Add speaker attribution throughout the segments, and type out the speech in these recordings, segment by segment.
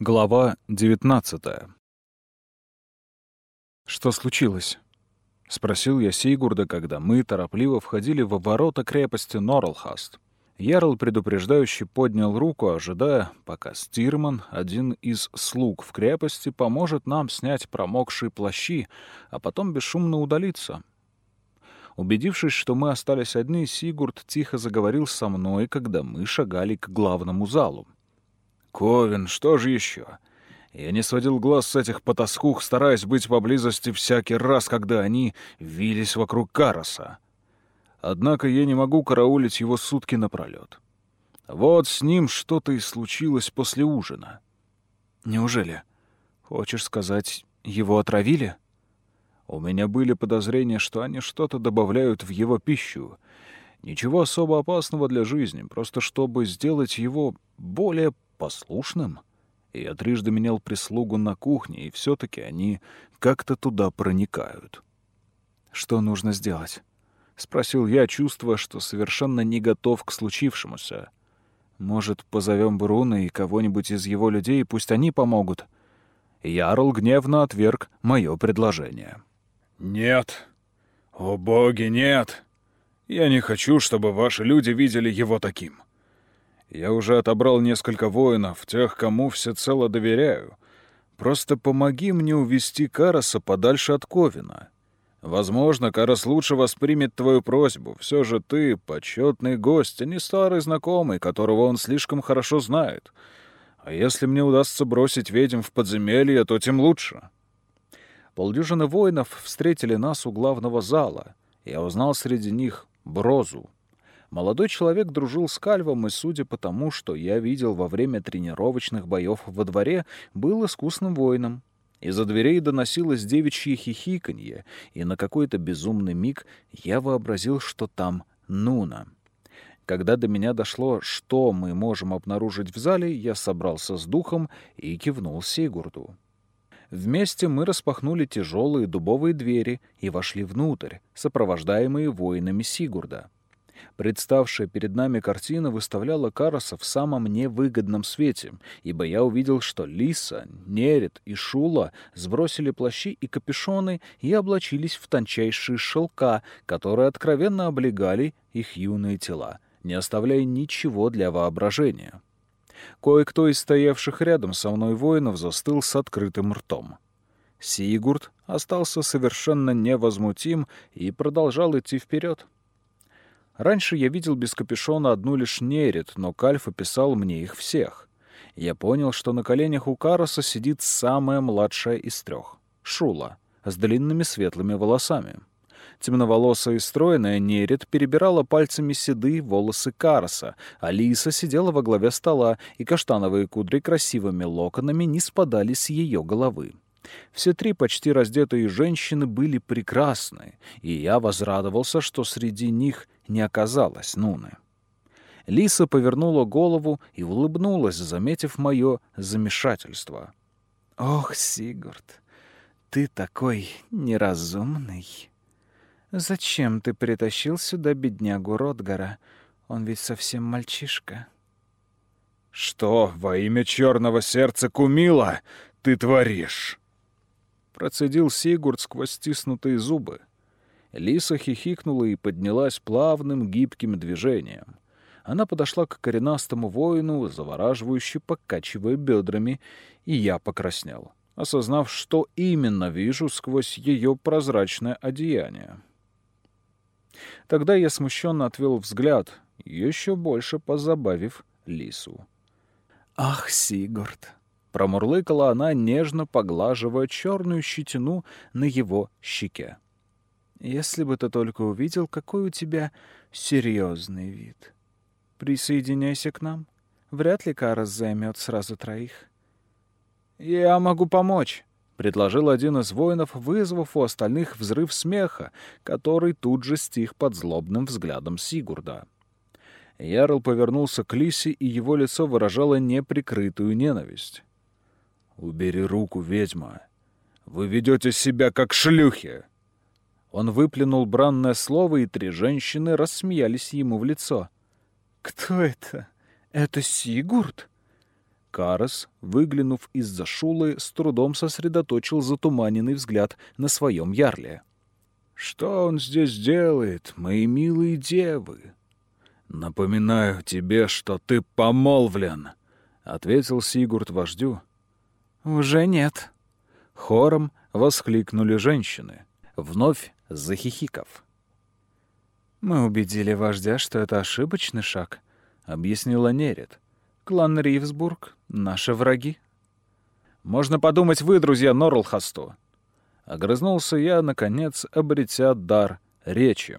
Speaker 1: Глава 19 «Что случилось?» — спросил я Сигурда, когда мы торопливо входили во ворота крепости Норлхаст. Ярл предупреждающе поднял руку, ожидая, пока Стирман, один из слуг в крепости, поможет нам снять промокшие плащи, а потом бесшумно удалиться. Убедившись, что мы остались одни, Сигурд тихо заговорил со мной, когда мы шагали к главному залу. «Ковен, что же еще?» Я не сводил глаз с этих потаскух, стараясь быть поблизости всякий раз, когда они вились вокруг Кароса. Однако я не могу караулить его сутки напролет. Вот с ним что-то и случилось после ужина. Неужели? Хочешь сказать, его отравили? У меня были подозрения, что они что-то добавляют в его пищу. Ничего особо опасного для жизни, просто чтобы сделать его более послушным. Я трижды менял прислугу на кухне, и все-таки они как-то туда проникают. Что нужно сделать? — спросил я, чувствуя, что совершенно не готов к случившемуся. «Может, позовем Бруна и кого-нибудь из его людей, пусть они помогут?» Ярл гневно отверг мое предложение.
Speaker 2: «Нет. О боги, нет. Я не хочу, чтобы ваши люди видели его таким. Я уже отобрал несколько воинов, тех, кому всецело доверяю. Просто помоги мне увести Караса подальше от Ковина. Возможно, Карас лучше воспримет твою просьбу. Все же ты — почетный гость, а не старый знакомый, которого он слишком хорошо знает. А если мне удастся бросить ведьм в подземелье, то тем лучше».
Speaker 1: Полдюжины воинов встретили нас у главного зала. Я узнал среди них Брозу. Молодой человек дружил с Кальвом, и, судя по тому, что я видел во время тренировочных боев во дворе, был искусным воином. Из-за дверей доносилось девичье хихиканье, и на какой-то безумный миг я вообразил, что там Нуна. Когда до меня дошло, что мы можем обнаружить в зале, я собрался с духом и кивнул Сигурду. Вместе мы распахнули тяжелые дубовые двери и вошли внутрь, сопровождаемые воинами Сигурда. Представшая перед нами картина выставляла Караса в самом невыгодном свете, ибо я увидел, что Лиса, Нерет и Шула сбросили плащи и капюшоны и облачились в тончайшие шелка, которые откровенно облегали их юные тела, не оставляя ничего для воображения. Кое-кто из стоявших рядом со мной воинов застыл с открытым ртом. Сигурд остался совершенно невозмутим и продолжал идти вперед. Раньше я видел без капюшона одну лишь нерет, но Кальф описал мне их всех. Я понял, что на коленях у Кароса сидит самая младшая из трех — Шула, с длинными светлыми волосами. Темноволосая и стройная Нерет перебирала пальцами седые волосы Кароса, а Лиса сидела во главе стола, и каштановые кудри красивыми локонами не спадали с ее головы. Все три почти раздетые женщины были прекрасны, и я возрадовался, что среди них не оказалось Нуны. Лиса повернула голову и улыбнулась, заметив мое замешательство. «Ох, Сигурд, ты такой неразумный. Зачем ты притащил сюда беднягу Ротгара? Он ведь совсем мальчишка».
Speaker 2: «Что во имя черного сердца Кумила ты творишь?»
Speaker 1: Процедил Сигурд сквозь стиснутые зубы. Лиса хихикнула и поднялась плавным гибким движением. Она подошла к коренастому воину, завораживающе покачивая бедрами, и я покраснел, осознав, что именно вижу сквозь ее прозрачное одеяние. Тогда я смущенно отвел взгляд, еще больше позабавив Лису. «Ах, Сигурд!» — промурлыкала она, нежно поглаживая черную щетину на его щеке. Если бы ты только увидел, какой у тебя серьезный вид. Присоединяйся к нам. Вряд ли Карас займет сразу троих. «Я могу помочь», — предложил один из воинов, вызвав у остальных взрыв смеха, который тут же стих под злобным взглядом Сигурда. Ярл повернулся к Лисе, и его лицо выражало неприкрытую ненависть. «Убери руку, ведьма! Вы ведете себя как шлюхи!» Он выплюнул бранное слово, и три женщины рассмеялись ему в лицо. «Кто это? Это Сигурд?» Карас, выглянув из-за шулы, с трудом сосредоточил затуманенный взгляд на своем ярле. «Что он здесь делает, мои милые девы?» «Напоминаю тебе, что ты помолвлен», — ответил Сигурд вождю.
Speaker 3: «Уже нет».
Speaker 1: Хором воскликнули женщины, вновь захихиков.
Speaker 3: «Мы убедили вождя, что это ошибочный шаг», — объяснила Нерет. «Клан Ривсбург — наши враги».
Speaker 1: «Можно подумать, вы, друзья Норлхасту!» Огрызнулся я, наконец, обретя дар речи.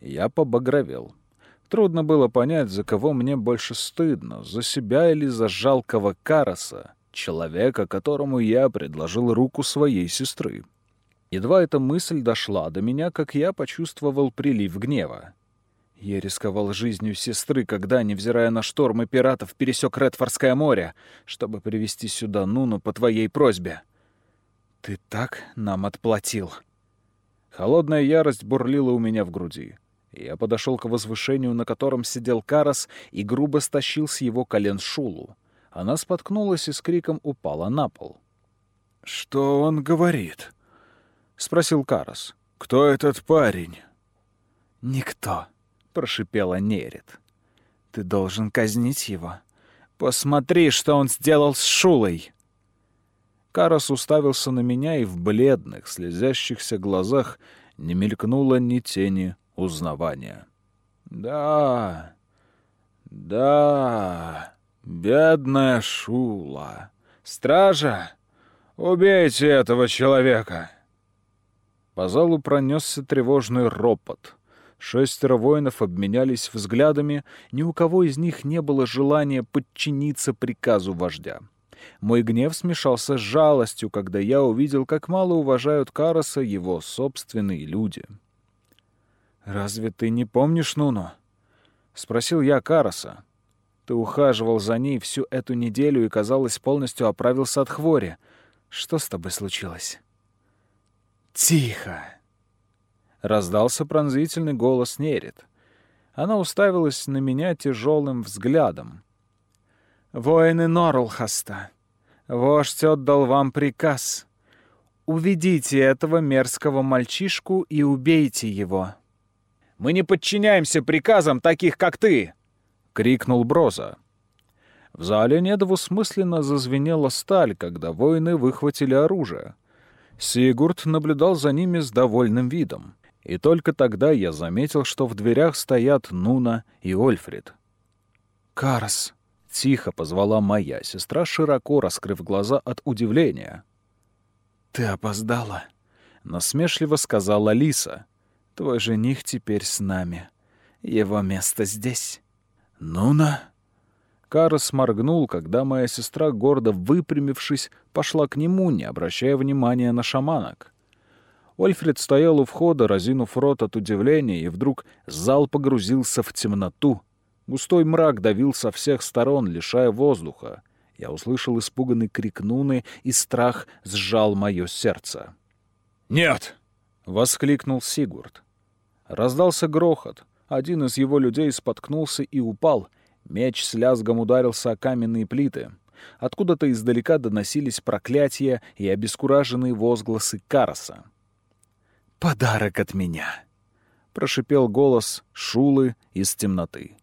Speaker 1: Я побагровел. Трудно было понять, за кого мне больше стыдно, за себя или за жалкого Караса, человека, которому я предложил руку своей сестры. Едва эта мысль дошла до меня, как я почувствовал прилив гнева. Я рисковал жизнью сестры, когда, невзирая на штормы пиратов, пересек Редфордское море, чтобы привести сюда Нуну по твоей просьбе. Ты так нам отплатил. Холодная ярость бурлила у меня в груди. Я подошел к возвышению, на котором сидел Карас, и грубо стащил с его колен Шулу. Она споткнулась и с криком упала на пол.
Speaker 2: «Что он говорит?» — спросил Карас. «Кто этот парень?»
Speaker 3: «Никто», — прошипела Нерит. «Ты должен казнить его. Посмотри, что он сделал с Шулой!»
Speaker 1: Карас уставился на меня, и в бледных, слезящихся глазах не мелькнуло ни тени узнавания. «Да, да, бедная Шула! Стража, убейте этого человека!» По залу пронесся тревожный ропот. Шестеро воинов обменялись взглядами, ни у кого из них не было желания подчиниться приказу вождя. Мой гнев смешался с жалостью, когда я увидел, как мало уважают Караса его собственные люди. «Разве ты не помнишь Нуну?» — спросил я Караса. «Ты ухаживал за ней всю эту неделю и, казалось, полностью оправился от хвори. Что с тобой случилось?»
Speaker 3: «Тихо!»
Speaker 1: — раздался пронзительный голос Нерит. Она уставилась на меня тяжелым взглядом.
Speaker 3: «Воины Норлхаста, вождь отдал вам приказ. Уведите этого мерзкого мальчишку и убейте его».
Speaker 1: Мы не подчиняемся приказам таких, как ты!» — крикнул Броза. В зале недвусмысленно зазвенела сталь, когда воины выхватили оружие. Сигурд наблюдал за ними с довольным видом. И только тогда я заметил, что в дверях стоят Нуна и Ольфрид.
Speaker 3: «Карс!»
Speaker 1: — тихо позвала моя сестра, широко раскрыв глаза от удивления.
Speaker 3: «Ты опоздала», —
Speaker 1: насмешливо сказала Лиса.
Speaker 3: Твой жених теперь с нами. Его место здесь.
Speaker 1: Ну-на. Карос моргнул, когда моя сестра, гордо выпрямившись, пошла к нему, не обращая внимания на шаманок. Ольфред стоял у входа, разинув рот от удивления, и вдруг зал погрузился в темноту. Густой мрак давил со всех сторон, лишая воздуха. Я услышал испуганный крик Нуны, и страх сжал мое сердце.
Speaker 2: «Нет!»
Speaker 1: — воскликнул Сигурд. Раздался грохот. Один из его людей споткнулся и упал. Меч с лязгом ударился о каменные плиты. Откуда-то издалека доносились проклятия и обескураженные возгласы Караса.
Speaker 3: «Подарок от меня!»
Speaker 1: — прошипел голос Шулы из темноты.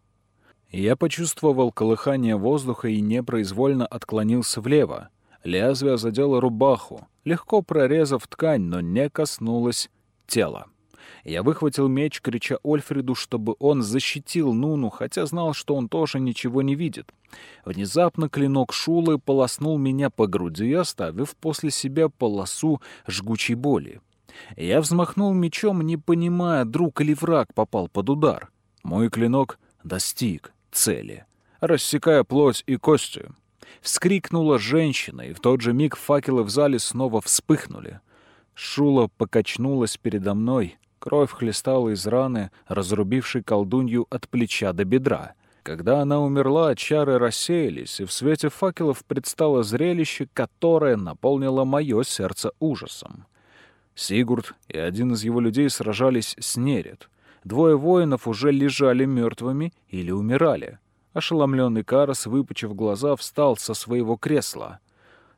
Speaker 1: Я почувствовал колыхание воздуха и непроизвольно отклонился влево. Лезвие задело рубаху, легко прорезав ткань, но не коснулось тела. Я выхватил меч, крича Ольфреду, чтобы он защитил Нуну, хотя знал, что он тоже ничего не видит. Внезапно клинок Шулы полоснул меня по груди, оставив после себя полосу жгучей боли. Я взмахнул мечом, не понимая, друг или враг попал под удар. Мой клинок достиг цели, рассекая плоть и кости. Вскрикнула женщина, и в тот же миг факелы в зале снова вспыхнули. Шула покачнулась передо мной. Кровь хлестала из раны, разрубившей колдунью от плеча до бедра. Когда она умерла, чары рассеялись, и в свете факелов предстало зрелище, которое наполнило мое сердце ужасом. Сигурд и один из его людей сражались с Нерет. Двое воинов уже лежали мертвыми или умирали. Ошеломленный Карас, выпучив глаза, встал со своего кресла.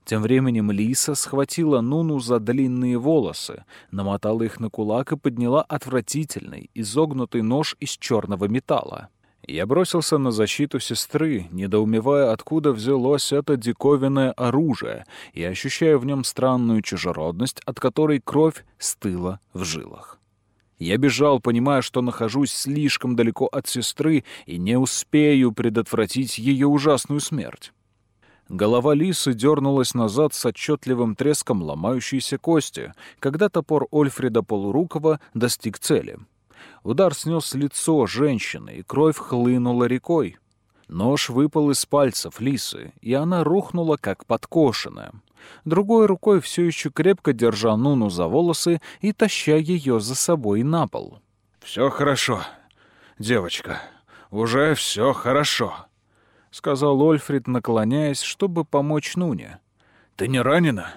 Speaker 1: Тем временем Лиса схватила Нуну за длинные волосы, намотала их на кулак и подняла отвратительный, изогнутый нож из черного металла. Я бросился на защиту сестры, недоумевая, откуда взялось это диковинное оружие, и ощущая в нем странную чужеродность, от которой кровь стыла в жилах. Я бежал, понимая, что нахожусь слишком далеко от сестры и не успею предотвратить ее ужасную смерть. Голова лисы дернулась назад с отчетливым треском ломающейся кости, когда топор Ольфреда Полурукова достиг цели. Удар снес лицо женщины, и кровь хлынула рекой. Нож выпал из пальцев лисы, и она рухнула, как подкошенная другой рукой все еще крепко держа Нуну за волосы и таща ее за собой на пол.
Speaker 2: «Все хорошо, девочка, уже все хорошо», — сказал Ольфред, наклоняясь, чтобы помочь Нуне. «Ты не ранена?»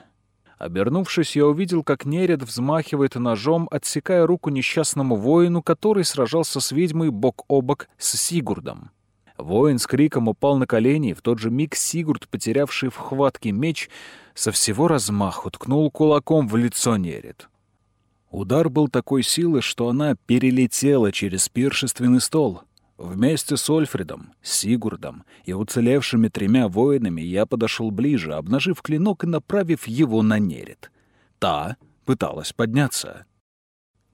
Speaker 1: Обернувшись, я увидел, как Неред взмахивает ножом, отсекая руку несчастному воину, который сражался с ведьмой бок о бок с Сигурдом. Воин с криком упал на колени, и в тот же миг Сигурд, потерявший в хватке меч, со всего размаху ткнул кулаком в лицо Нерет. Удар был такой силы, что она перелетела через пиршественный стол. Вместе с Ольфредом, Сигурдом и уцелевшими тремя воинами я подошел ближе, обнажив клинок и направив его на Нерет. Та пыталась подняться.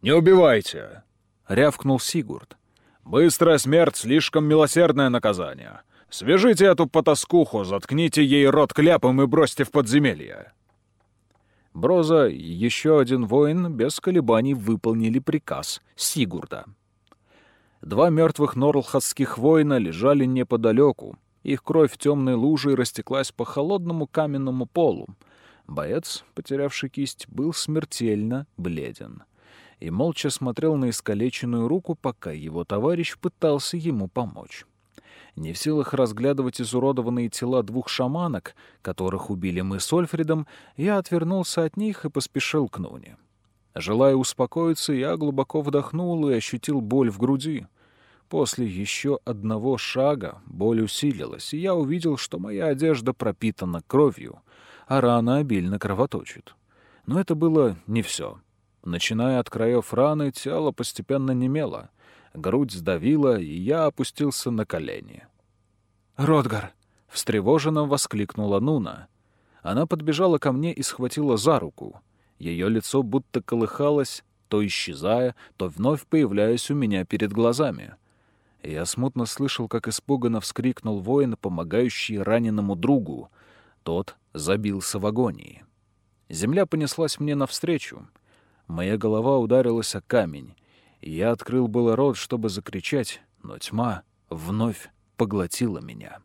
Speaker 2: «Не убивайте!»
Speaker 1: — рявкнул Сигурд.
Speaker 2: «Быстрая смерть — слишком милосердное наказание. Свяжите эту потаскуху, заткните ей рот кляпом и бросьте в подземелье».
Speaker 1: Броза и еще один воин без колебаний выполнили приказ Сигурда. Два мертвых норлхасских воина лежали неподалеку. Их кровь темной лужей растеклась по холодному каменному полу. Боец, потерявший кисть, был смертельно бледен и молча смотрел на искалеченную руку, пока его товарищ пытался ему помочь. Не в силах разглядывать изуродованные тела двух шаманок, которых убили мы с Ольфредом, я отвернулся от них и поспешил к Нуне. Желая успокоиться, я глубоко вдохнул и ощутил боль в груди. После еще одного шага боль усилилась, и я увидел, что моя одежда пропитана кровью, а рана обильно кровоточит. Но это было не все. Начиная от краев раны, тело постепенно немело — грудь сдавила, и я опустился на колени. «Ротгар!» — встревоженно воскликнула Нуна. Она подбежала ко мне и схватила за руку. Ее лицо будто колыхалось, то исчезая, то вновь появляясь у меня перед глазами. Я смутно слышал, как испуганно вскрикнул воин, помогающий раненому другу. Тот забился в агонии. Земля понеслась мне навстречу. Моя голова ударилась о камень. Я открыл было рот, чтобы закричать, но тьма вновь поглотила меня.